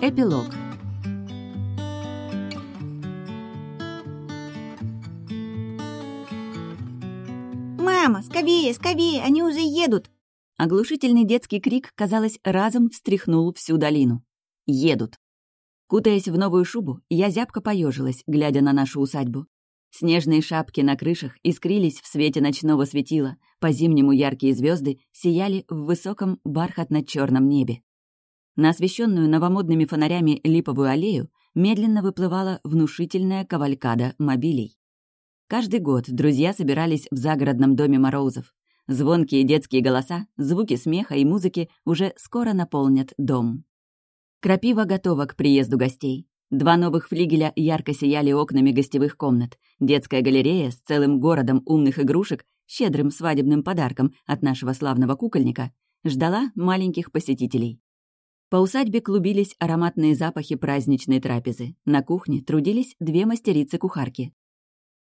Эпилог «Мама, скорее, скорее, они уже едут!» Оглушительный детский крик, казалось, разом встряхнул всю долину. «Едут!» Кутаясь в новую шубу, я зябко поежилась, глядя на нашу усадьбу. Снежные шапки на крышах искрились в свете ночного светила, по-зимнему яркие звезды сияли в высоком бархатно черном небе. На освещенную новомодными фонарями липовую аллею медленно выплывала внушительная кавалькада мобилей. Каждый год друзья собирались в загородном доме Морозов. Звонкие детские голоса, звуки смеха и музыки уже скоро наполнят дом. Крапива готова к приезду гостей. Два новых флигеля ярко сияли окнами гостевых комнат. Детская галерея с целым городом умных игрушек, щедрым свадебным подарком от нашего славного кукольника, ждала маленьких посетителей. По усадьбе клубились ароматные запахи праздничной трапезы. На кухне трудились две мастерицы-кухарки.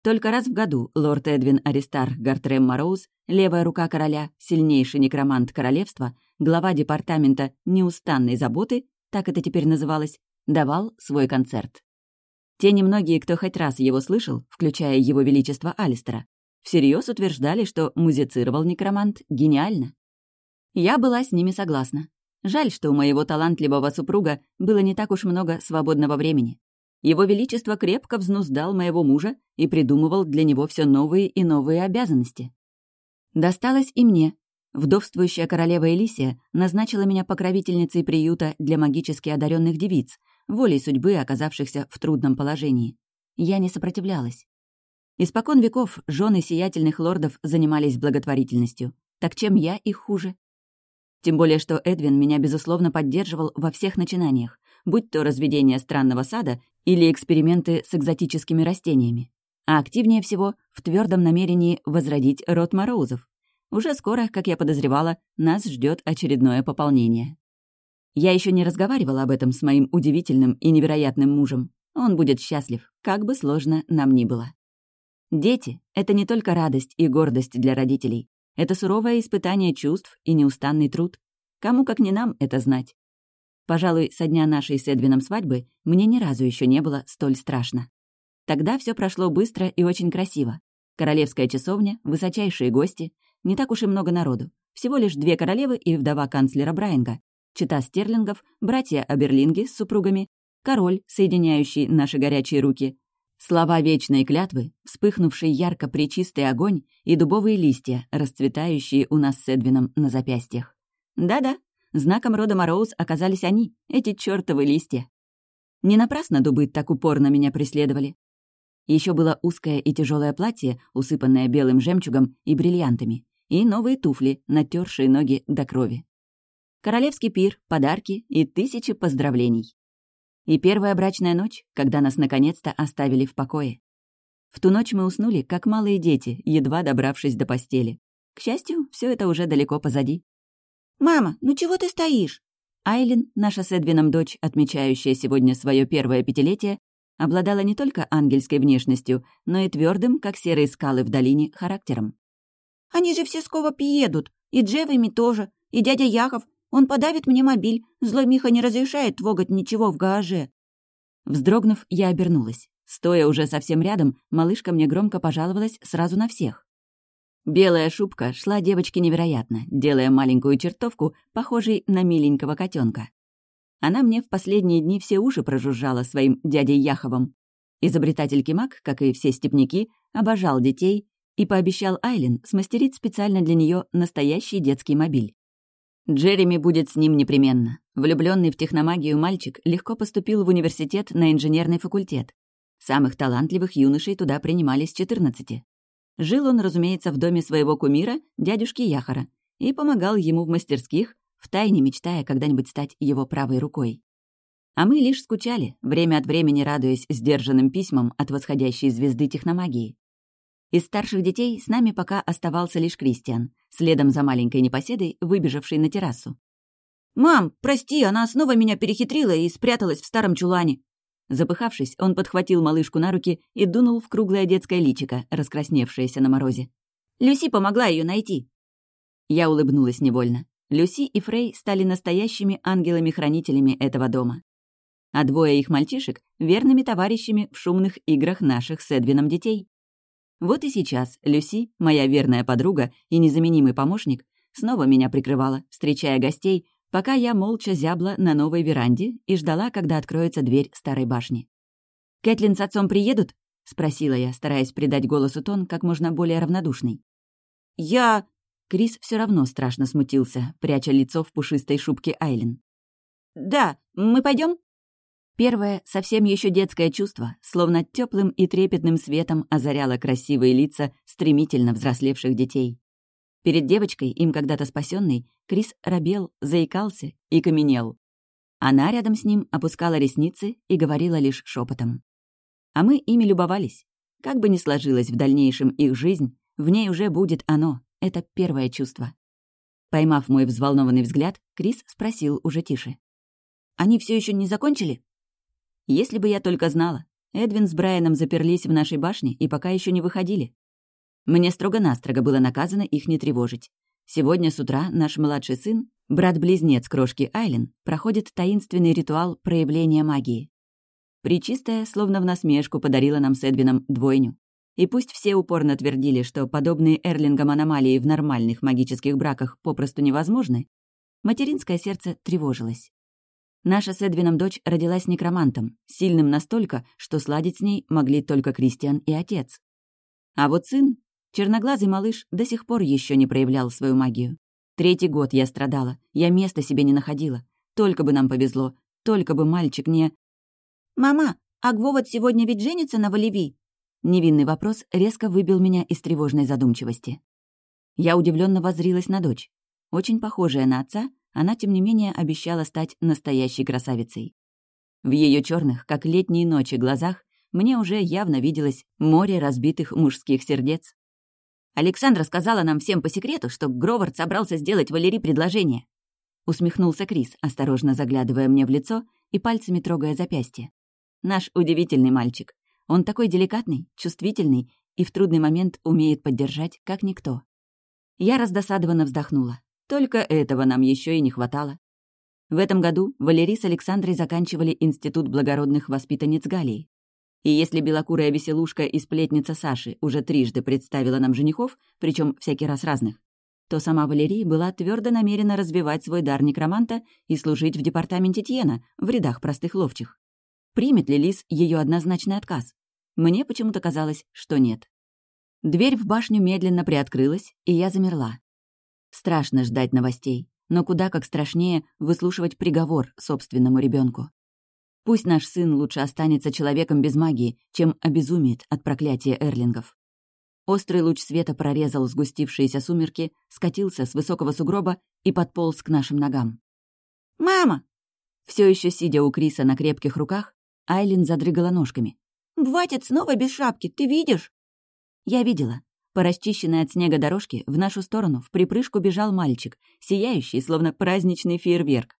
Только раз в году лорд Эдвин Аристар Гартрем Мороуз, левая рука короля, сильнейший некромант королевства, глава департамента неустанной заботы, так это теперь называлось, давал свой концерт. Те немногие, кто хоть раз его слышал, включая его величество Алистера, всерьез утверждали, что музицировал некромант гениально. Я была с ними согласна. Жаль, что у моего талантливого супруга было не так уж много свободного времени. Его Величество крепко взнуздал моего мужа и придумывал для него все новые и новые обязанности. Досталось и мне. Вдовствующая королева Элисия назначила меня покровительницей приюта для магически одаренных девиц, волей судьбы, оказавшихся в трудном положении. Я не сопротивлялась. Испокон веков жены сиятельных лордов занимались благотворительностью. Так чем я их хуже? Тем более, что Эдвин меня, безусловно, поддерживал во всех начинаниях, будь то разведение странного сада или эксперименты с экзотическими растениями. А активнее всего в твердом намерении возродить род Мороузов. Уже скоро, как я подозревала, нас ждет очередное пополнение. Я еще не разговаривала об этом с моим удивительным и невероятным мужем. Он будет счастлив, как бы сложно нам ни было. Дети — это не только радость и гордость для родителей. Это суровое испытание чувств и неустанный труд. Кому, как не нам, это знать. Пожалуй, со дня нашей с Эдвином свадьбы мне ни разу еще не было столь страшно. Тогда все прошло быстро и очень красиво. Королевская часовня, высочайшие гости, не так уж и много народу. Всего лишь две королевы и вдова канцлера Брайанга, чита стерлингов, братья Аберлинги с супругами, король, соединяющий наши горячие руки, Слова вечной клятвы, вспыхнувший ярко причистый огонь и дубовые листья, расцветающие у нас с Эдвином на запястьях. Да-да, знаком рода Мороуз оказались они, эти чёртовы листья. Не напрасно дубы так упорно меня преследовали. Еще было узкое и тяжелое платье, усыпанное белым жемчугом и бриллиантами, и новые туфли, натершие ноги до крови. Королевский пир, подарки и тысячи поздравлений. И первая брачная ночь, когда нас наконец-то оставили в покое. В ту ночь мы уснули, как малые дети, едва добравшись до постели. К счастью, все это уже далеко позади. «Мама, ну чего ты стоишь?» Айлин, наша с Эдвином дочь, отмечающая сегодня свое первое пятилетие, обладала не только ангельской внешностью, но и твердым, как серые скалы в долине, характером. «Они же все скоро приедут, и Джевами тоже, и дядя Яхов, он подавит мне мобиль. Злой Миха не разрешает твогать ничего в гараже». Вздрогнув, я обернулась. Стоя уже совсем рядом, малышка мне громко пожаловалась сразу на всех. Белая шубка шла девочке невероятно, делая маленькую чертовку, похожей на миленького котенка. Она мне в последние дни все уши прожужжала своим дядей Яховым. Изобретатель Кимак, как и все степняки, обожал детей и пообещал Айлин смастерить специально для нее настоящий детский мобиль. Джереми будет с ним непременно. Влюбленный в техномагию мальчик легко поступил в университет на инженерный факультет. Самых талантливых юношей туда принимали с 14. Жил он, разумеется, в доме своего кумира, дядюшки Яхара, и помогал ему в мастерских, втайне мечтая когда-нибудь стать его правой рукой. А мы лишь скучали, время от времени радуясь сдержанным письмам от восходящей звезды техномагии. Из старших детей с нами пока оставался лишь Кристиан, следом за маленькой непоседой, выбежавшей на террасу. «Мам, прости, она снова меня перехитрила и спряталась в старом чулане». Запыхавшись, он подхватил малышку на руки и дунул в круглое детское личико, раскрасневшееся на морозе. «Люси помогла ее найти». Я улыбнулась невольно. Люси и Фрей стали настоящими ангелами-хранителями этого дома. а двое их мальчишек — верными товарищами в шумных играх наших с Эдвином детей. Вот и сейчас Люси, моя верная подруга и незаменимый помощник, снова меня прикрывала, встречая гостей, пока я молча зябла на новой веранде и ждала, когда откроется дверь старой башни. «Кэтлин с отцом приедут?» — спросила я, стараясь придать голосу тон как можно более равнодушный. «Я...» Крис все равно страшно смутился, пряча лицо в пушистой шубке Айлен. «Да, мы пойдем? Первое, совсем еще детское чувство, словно теплым и трепетным светом озаряло красивые лица стремительно взрослевших детей. Перед девочкой, им когда-то спасенной, Крис робел, заикался и каменел. Она рядом с ним опускала ресницы и говорила лишь шепотом. А мы ими любовались. Как бы ни сложилась в дальнейшем их жизнь, в ней уже будет оно, это первое чувство. Поймав мой взволнованный взгляд, Крис спросил уже тише. «Они все еще не закончили?» Если бы я только знала. Эдвин с Брайаном заперлись в нашей башне и пока еще не выходили. Мне строго-настрого было наказано их не тревожить. Сегодня с утра наш младший сын, брат-близнец крошки Айлен, проходит таинственный ритуал проявления магии. Причистая, словно в насмешку, подарила нам с Эдвином двойню. И пусть все упорно твердили, что подобные Эрлингам аномалии в нормальных магических браках попросту невозможны, материнское сердце тревожилось. Наша с Эдвином дочь родилась некромантом, сильным настолько, что сладить с ней могли только Кристиан и отец. А вот сын, черноглазый малыш, до сих пор еще не проявлял свою магию. Третий год я страдала, я места себе не находила. Только бы нам повезло, только бы мальчик не... «Мама, а Гвовод сегодня ведь женится на Валеви?» Невинный вопрос резко выбил меня из тревожной задумчивости. Я удивленно воззрилась на дочь. Очень похожая на отца, она, тем не менее, обещала стать настоящей красавицей. В ее черных, как летние ночи, глазах мне уже явно виделось море разбитых мужских сердец. «Александра сказала нам всем по секрету, что Гровард собрался сделать Валерии предложение», усмехнулся Крис, осторожно заглядывая мне в лицо и пальцами трогая запястье. «Наш удивительный мальчик. Он такой деликатный, чувствительный и в трудный момент умеет поддержать, как никто». Я раздосадованно вздохнула. Только этого нам еще и не хватало. В этом году Валерий с Александрой заканчивали Институт благородных воспитанниц Галии. И если белокурая веселушка и сплетница Саши уже трижды представила нам женихов, причем всякий раз разных, то сама Валерия была твердо намерена развивать свой дар некроманта и служить в департаменте Тьена, в рядах простых ловчих. Примет ли Лис ее однозначный отказ? Мне почему-то казалось, что нет. Дверь в башню медленно приоткрылась, и я замерла. Страшно ждать новостей, но куда как страшнее выслушивать приговор собственному ребенку. Пусть наш сын лучше останется человеком без магии, чем обезумеет от проклятия эрлингов. Острый луч света прорезал сгустившиеся сумерки, скатился с высокого сугроба и подполз к нашим ногам. «Мама!» Все еще сидя у Криса на крепких руках, Айлин задрыгала ножками. «Хватит снова без шапки, ты видишь?» Я видела. По расчищенной от снега дорожке в нашу сторону в припрыжку бежал мальчик, сияющий, словно праздничный фейерверк.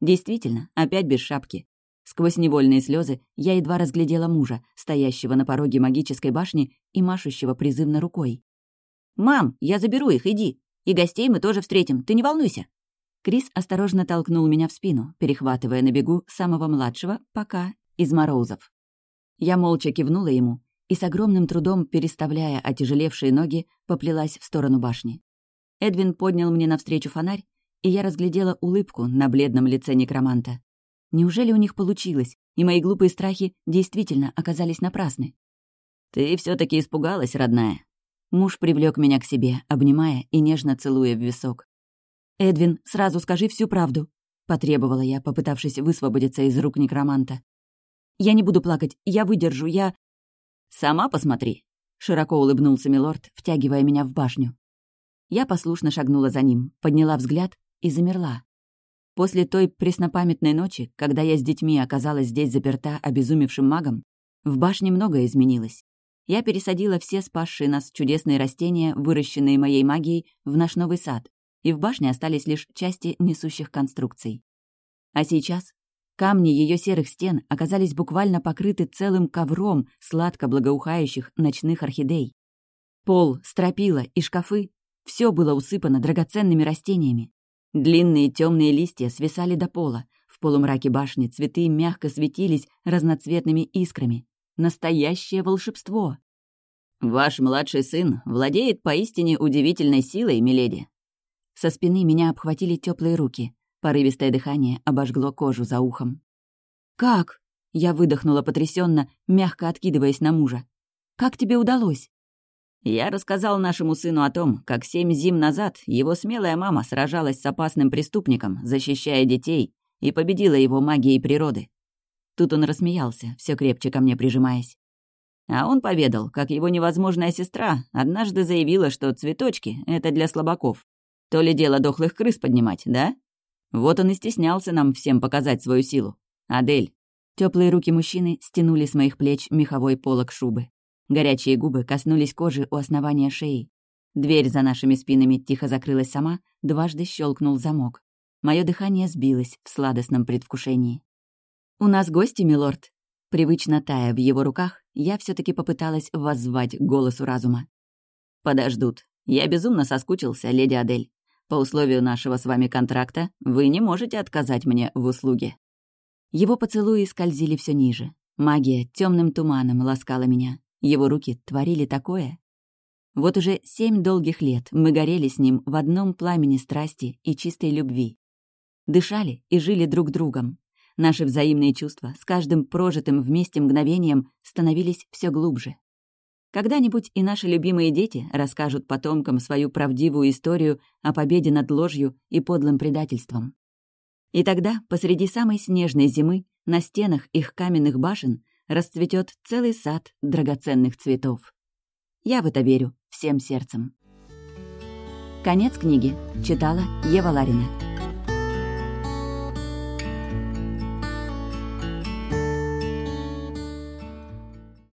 Действительно, опять без шапки. Сквозь невольные слезы я едва разглядела мужа, стоящего на пороге магической башни и машущего призывно рукой. «Мам, я заберу их, иди. И гостей мы тоже встретим, ты не волнуйся». Крис осторожно толкнул меня в спину, перехватывая на бегу самого младшего, пока, из Морозов. Я молча кивнула ему и с огромным трудом, переставляя отяжелевшие ноги, поплелась в сторону башни. Эдвин поднял мне навстречу фонарь, и я разглядела улыбку на бледном лице некроманта. Неужели у них получилось, и мои глупые страхи действительно оказались напрасны? «Ты все таки испугалась, родная?» Муж привлек меня к себе, обнимая и нежно целуя в висок. «Эдвин, сразу скажи всю правду», — потребовала я, попытавшись высвободиться из рук некроманта. «Я не буду плакать, я выдержу, я...» «Сама посмотри», — широко улыбнулся милорд, втягивая меня в башню. Я послушно шагнула за ним, подняла взгляд и замерла. После той преснопамятной ночи, когда я с детьми оказалась здесь заперта обезумевшим магом, в башне многое изменилось. Я пересадила все спасшие нас чудесные растения, выращенные моей магией, в наш новый сад, и в башне остались лишь части несущих конструкций. А сейчас Камни ее серых стен оказались буквально покрыты целым ковром сладко благоухающих ночных орхидей. Пол, стропила и шкафы — все было усыпано драгоценными растениями. Длинные темные листья свисали до пола, в полумраке башни цветы мягко светились разноцветными искрами. Настоящее волшебство. «Ваш младший сын владеет поистине удивительной силой, миледи». Со спины меня обхватили теплые руки. Порывистое дыхание обожгло кожу за ухом. «Как?» — я выдохнула потрясенно, мягко откидываясь на мужа. «Как тебе удалось?» Я рассказал нашему сыну о том, как семь зим назад его смелая мама сражалась с опасным преступником, защищая детей, и победила его магией природы. Тут он рассмеялся, все крепче ко мне прижимаясь. А он поведал, как его невозможная сестра однажды заявила, что цветочки — это для слабаков. То ли дело дохлых крыс поднимать, да? Вот он и стеснялся нам всем показать свою силу. Адель. Теплые руки мужчины стянули с моих плеч меховой полог шубы. Горячие губы коснулись кожи у основания шеи. Дверь за нашими спинами тихо закрылась сама, дважды щелкнул замок. Мое дыхание сбилось в сладостном предвкушении. «У нас гости, милорд!» Привычно тая в его руках, я все таки попыталась воззвать голосу разума. «Подождут. Я безумно соскучился, леди Адель. По условию нашего с вами контракта вы не можете отказать мне в услуге». Его поцелуи скользили все ниже. Магия темным туманом ласкала меня. Его руки творили такое. Вот уже семь долгих лет мы горели с ним в одном пламени страсти и чистой любви. Дышали и жили друг другом. Наши взаимные чувства с каждым прожитым вместе мгновением становились все глубже. Когда-нибудь и наши любимые дети расскажут потомкам свою правдивую историю о победе над ложью и подлым предательством. И тогда, посреди самой снежной зимы, на стенах их каменных башен расцветет целый сад драгоценных цветов. Я в это верю всем сердцем. Конец книги. Читала Ева Ларина.